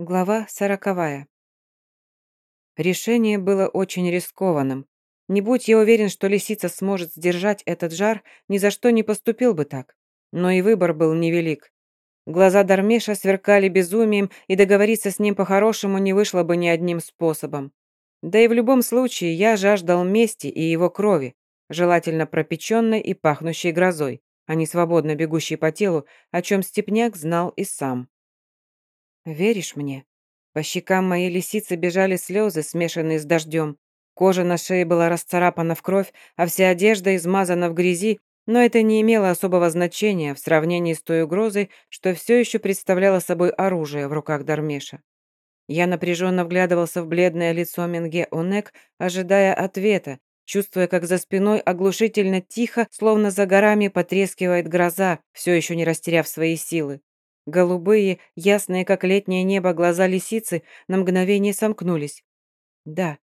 Глава сороковая. Решение было очень рискованным. Не будь я уверен, что лисица сможет сдержать этот жар, ни за что не поступил бы так. Но и выбор был невелик. Глаза Дармеша сверкали безумием, и договориться с ним по-хорошему не вышло бы ни одним способом. Да и в любом случае я жаждал мести и его крови, желательно пропеченной и пахнущей грозой, а не свободно бегущей по телу, о чем Степняк знал и сам. «Веришь мне?» По щекам моей лисицы бежали слезы, смешанные с дождем. Кожа на шее была расцарапана в кровь, а вся одежда измазана в грязи, но это не имело особого значения в сравнении с той угрозой, что все еще представляло собой оружие в руках Дармеша. Я напряженно вглядывался в бледное лицо Менге Онек, ожидая ответа, чувствуя, как за спиной оглушительно тихо, словно за горами потрескивает гроза, все еще не растеряв свои силы. Голубые, ясные, как летнее небо, глаза лисицы на мгновение сомкнулись. «Да».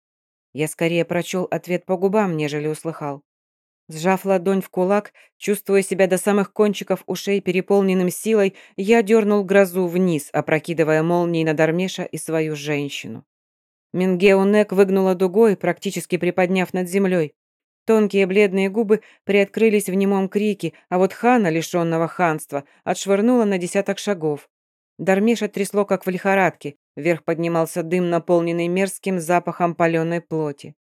Я скорее прочел ответ по губам, нежели услыхал. Сжав ладонь в кулак, чувствуя себя до самых кончиков ушей переполненным силой, я дернул грозу вниз, опрокидывая молнией на Дармеша и свою женщину. Мингеунек выгнула дугой, практически приподняв над землей. Тонкие бледные губы приоткрылись в немом крике, а вот хана, лишенного ханства, отшвырнула на десяток шагов. Дармеша трясло, как в лихорадке. Вверх поднимался дым, наполненный мерзким запахом паленой плоти.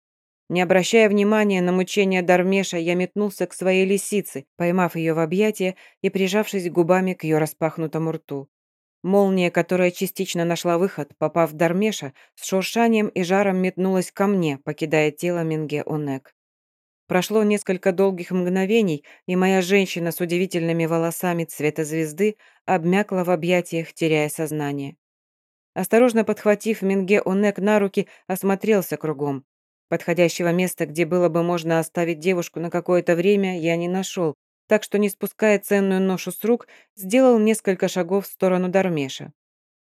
Не обращая внимания на мучения Дармеша, я метнулся к своей лисице, поймав ее в объятия и прижавшись губами к ее распахнутому рту. Молния, которая частично нашла выход, попав в Дармеша, с шуршанием и жаром метнулась ко мне, покидая тело Минге Онек. Прошло несколько долгих мгновений, и моя женщина с удивительными волосами цвета звезды обмякла в объятиях, теряя сознание. Осторожно подхватив Минге Онек на руки, осмотрелся кругом. Подходящего места, где было бы можно оставить девушку на какое-то время, я не нашел, так что, не спуская ценную ношу с рук, сделал несколько шагов в сторону Дармеша.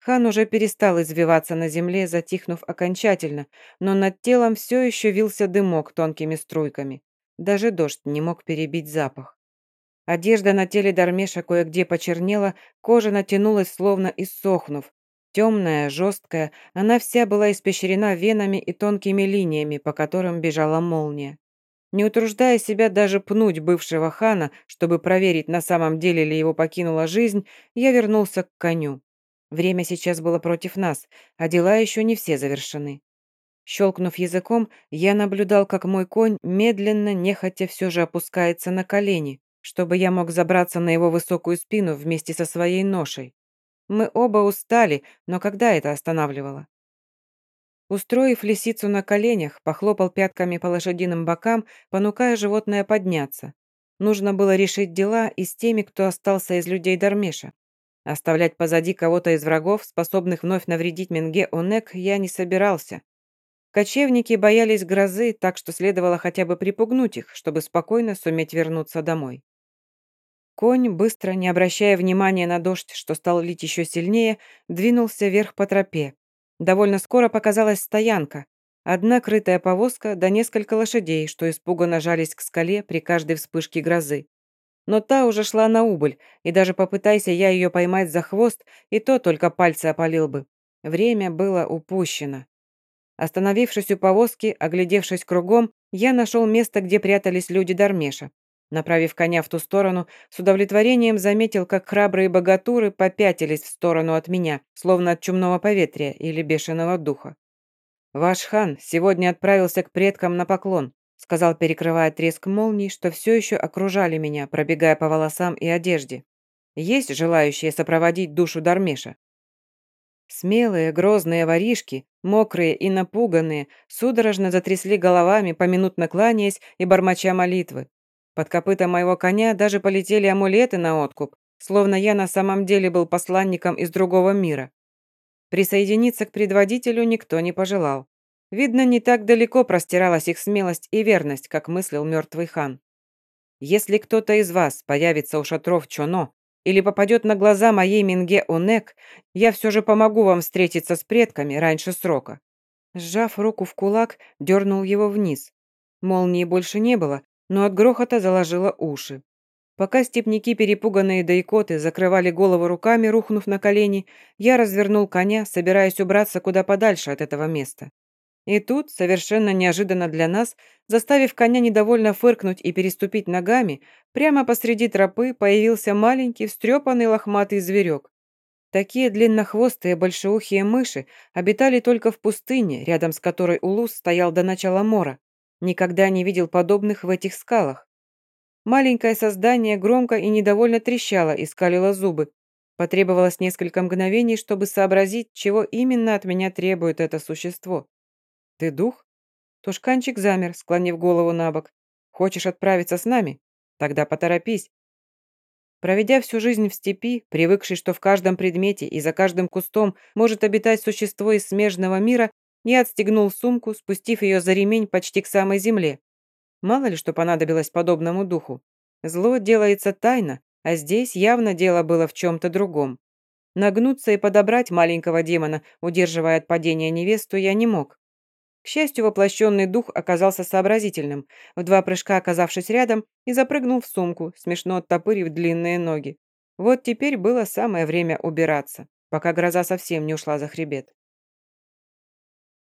Хан уже перестал извиваться на земле, затихнув окончательно, но над телом все еще вился дымок тонкими струйками. Даже дождь не мог перебить запах. Одежда на теле Дармеша кое-где почернела, кожа натянулась, словно иссохнув. Темная, жесткая, она вся была испещрена венами и тонкими линиями, по которым бежала молния. Не утруждая себя даже пнуть бывшего хана, чтобы проверить, на самом деле ли его покинула жизнь, я вернулся к коню. Время сейчас было против нас, а дела еще не все завершены. Щелкнув языком, я наблюдал, как мой конь медленно, нехотя все же опускается на колени, чтобы я мог забраться на его высокую спину вместе со своей ношей. Мы оба устали, но когда это останавливало? Устроив лисицу на коленях, похлопал пятками по лошадиным бокам, понукая животное подняться. Нужно было решить дела и с теми, кто остался из людей Дармеша. Оставлять позади кого-то из врагов, способных вновь навредить Менге Онек, я не собирался. Кочевники боялись грозы, так что следовало хотя бы припугнуть их, чтобы спокойно суметь вернуться домой. Конь, быстро, не обращая внимания на дождь, что стал лить еще сильнее, двинулся вверх по тропе. Довольно скоро показалась стоянка. Одна крытая повозка да несколько лошадей, что испуганно жались к скале при каждой вспышке грозы. Но та уже шла на убыль, и даже попытайся я ее поймать за хвост, и то только пальцы опалил бы. Время было упущено. Остановившись у повозки, оглядевшись кругом, я нашел место, где прятались люди Дармеша. Направив коня в ту сторону, с удовлетворением заметил, как храбрые богатуры попятились в сторону от меня, словно от чумного поветрия или бешеного духа. «Ваш хан сегодня отправился к предкам на поклон сказал, перекрывая треск молний, что все еще окружали меня, пробегая по волосам и одежде. Есть желающие сопроводить душу Дармеша? Смелые, грозные воришки, мокрые и напуганные, судорожно затрясли головами, поминутно кланяясь и бормоча молитвы. Под копыта моего коня даже полетели амулеты на откуп, словно я на самом деле был посланником из другого мира. Присоединиться к предводителю никто не пожелал. Видно, не так далеко простиралась их смелость и верность, как мыслил мертвый хан. Если кто-то из вас появится у шатров Чоно или попадет на глаза моей Минге Онек, я все же помогу вам встретиться с предками раньше срока». Сжав руку в кулак, дернул его вниз. Молнии больше не было, но от грохота заложило уши. Пока степняки, перепуганные дайкоты, закрывали голову руками, рухнув на колени, я развернул коня, собираясь убраться куда подальше от этого места. И тут, совершенно неожиданно для нас, заставив коня недовольно фыркнуть и переступить ногами, прямо посреди тропы появился маленький, встрепанный лохматый зверек. Такие длиннохвостые большеухие мыши обитали только в пустыне, рядом с которой Улус стоял до начала мора. Никогда не видел подобных в этих скалах. Маленькое создание громко и недовольно трещало и скалило зубы. Потребовалось несколько мгновений, чтобы сообразить, чего именно от меня требует это существо. «Ты дух?» Тушканчик замер, склонив голову на бок. «Хочешь отправиться с нами? Тогда поторопись». Проведя всю жизнь в степи, привыкший, что в каждом предмете и за каждым кустом может обитать существо из смежного мира, я отстегнул сумку, спустив ее за ремень почти к самой земле. Мало ли что понадобилось подобному духу. Зло делается тайно, а здесь явно дело было в чем-то другом. Нагнуться и подобрать маленького демона, удерживая от падения невесту, я не мог. К счастью, воплощенный дух оказался сообразительным, в два прыжка оказавшись рядом, и запрыгнул в сумку, смешно оттопырив длинные ноги. Вот теперь было самое время убираться, пока гроза совсем не ушла за хребет.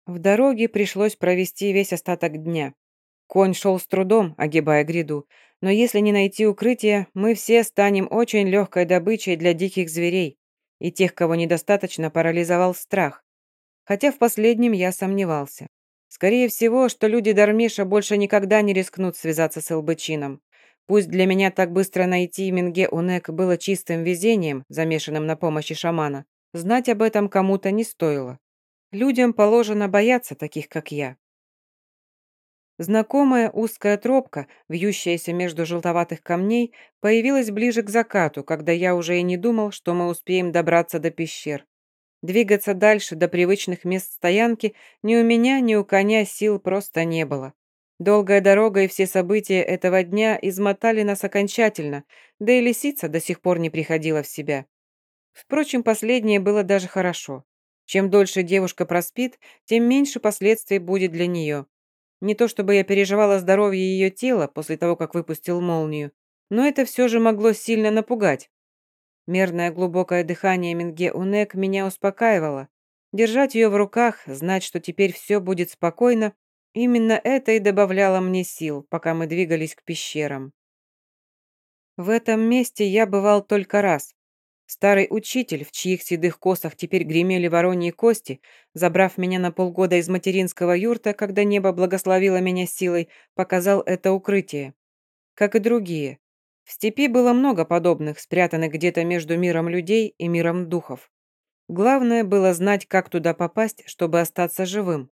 В дороге пришлось провести весь остаток дня. Конь шел с трудом, огибая гряду, но если не найти укрытие, мы все станем очень легкой добычей для диких зверей, и тех, кого недостаточно парализовал страх. Хотя в последнем я сомневался. Скорее всего, что люди Дармиша больше никогда не рискнут связаться с Элбычином. Пусть для меня так быстро найти Минге Унек было чистым везением, замешанным на помощи шамана, знать об этом кому-то не стоило. Людям положено бояться таких, как я. Знакомая узкая тропка, вьющаяся между желтоватых камней, появилась ближе к закату, когда я уже и не думал, что мы успеем добраться до пещер. Двигаться дальше, до привычных мест стоянки, ни у меня, ни у коня сил просто не было. Долгая дорога и все события этого дня измотали нас окончательно, да и лисица до сих пор не приходила в себя. Впрочем, последнее было даже хорошо. Чем дольше девушка проспит, тем меньше последствий будет для нее. Не то чтобы я переживала здоровье ее тела после того, как выпустил молнию, но это все же могло сильно напугать. Мерное глубокое дыхание Минге Унек меня успокаивало. Держать ее в руках, знать, что теперь все будет спокойно, именно это и добавляло мне сил, пока мы двигались к пещерам. В этом месте я бывал только раз, Старый учитель, в чьих седых косах теперь гремели вороньи кости, забрав меня на полгода из материнского юрта, когда небо благословило меня силой, показал это укрытие. Как и другие. В степи было много подобных, спрятанных где-то между миром людей и миром духов. Главное было знать, как туда попасть, чтобы остаться живым.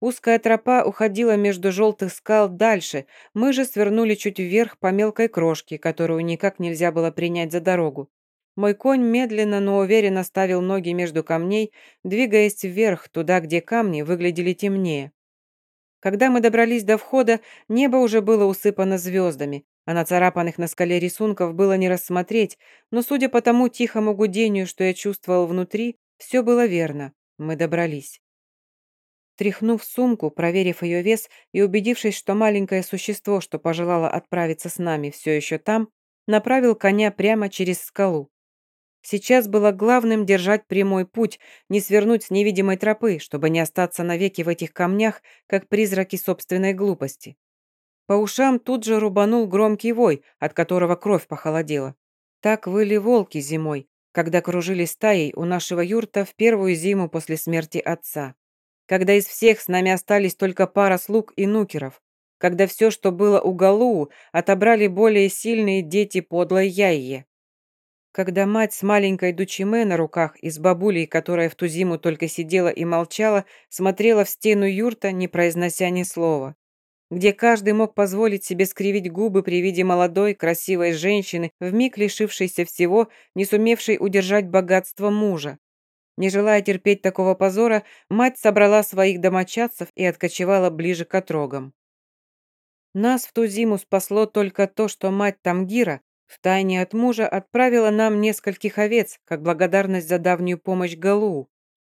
Узкая тропа уходила между желтых скал дальше, мы же свернули чуть вверх по мелкой крошке, которую никак нельзя было принять за дорогу. Мой конь медленно, но уверенно ставил ноги между камней, двигаясь вверх, туда, где камни выглядели темнее. Когда мы добрались до входа, небо уже было усыпано звездами, а нацарапанных на скале рисунков было не рассмотреть, но судя по тому тихому гудению, что я чувствовал внутри, все было верно. Мы добрались. Тряхнув сумку, проверив ее вес и убедившись, что маленькое существо, что пожелало отправиться с нами, все еще там, направил коня прямо через скалу. Сейчас было главным держать прямой путь, не свернуть с невидимой тропы, чтобы не остаться навеки в этих камнях, как призраки собственной глупости. По ушам тут же рубанул громкий вой, от которого кровь похолодела. Так выли волки зимой, когда кружили стаей у нашего юрта в первую зиму после смерти отца. Когда из всех с нами остались только пара слуг и нукеров. Когда все, что было у Галуу, отобрали более сильные дети подлой Яйе. Когда мать с маленькой Дучиме на руках и с бабулей, которая в ту зиму только сидела и молчала, смотрела в стену юрта, не произнося ни слова. Где каждый мог позволить себе скривить губы при виде молодой, красивой женщины, вмиг лишившейся всего, не сумевшей удержать богатство мужа. Не желая терпеть такого позора, мать собрала своих домочадцев и откочевала ближе к отрогам. Нас в ту зиму спасло только то, что мать Тамгира, Втайне от мужа отправила нам нескольких овец, как благодарность за давнюю помощь Галу.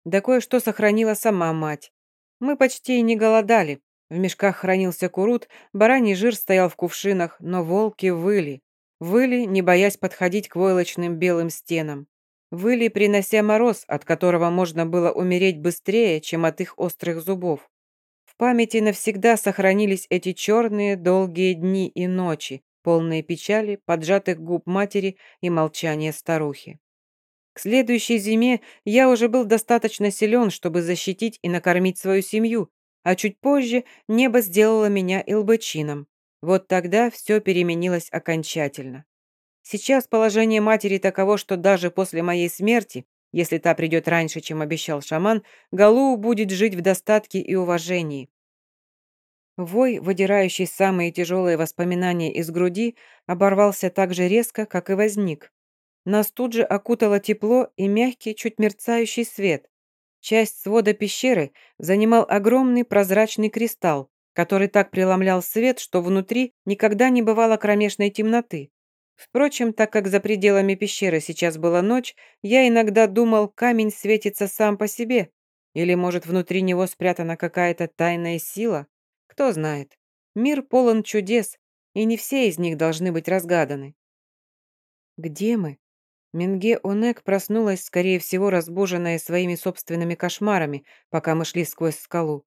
Да кое-что сохранила сама мать. Мы почти и не голодали. В мешках хранился курут, бараний жир стоял в кувшинах, но волки выли. Выли, не боясь подходить к войлочным белым стенам. Выли, принося мороз, от которого можно было умереть быстрее, чем от их острых зубов. В памяти навсегда сохранились эти черные долгие дни и ночи, полные печали, поджатых губ матери и молчания старухи. К следующей зиме я уже был достаточно силен, чтобы защитить и накормить свою семью, а чуть позже небо сделало меня илбычином. Вот тогда все переменилось окончательно. Сейчас положение матери таково, что даже после моей смерти, если та придет раньше, чем обещал шаман, Галу будет жить в достатке и уважении. Вой, выдирающий самые тяжелые воспоминания из груди, оборвался так же резко, как и возник. Нас тут же окутало тепло и мягкий, чуть мерцающий свет. Часть свода пещеры занимал огромный прозрачный кристалл, который так преломлял свет, что внутри никогда не бывало кромешной темноты. Впрочем, так как за пределами пещеры сейчас была ночь, я иногда думал, камень светится сам по себе. Или, может, внутри него спрятана какая-то тайная сила? Кто знает. Мир полон чудес, и не все из них должны быть разгаданы. Где мы? Минге Онек проснулась, скорее всего, разбуженная своими собственными кошмарами, пока мы шли сквозь скалу.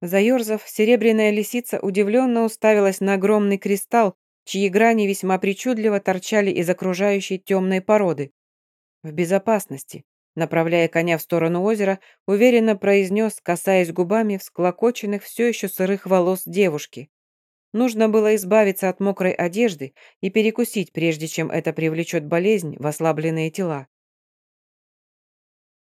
Заерзав, серебряная лисица удивленно уставилась на огромный кристалл, чьи грани весьма причудливо торчали из окружающей темной породы. «В безопасности», направляя коня в сторону озера, уверенно произнес, касаясь губами всклокоченных все еще сырых волос девушки. Нужно было избавиться от мокрой одежды и перекусить, прежде чем это привлечет болезнь в ослабленные тела.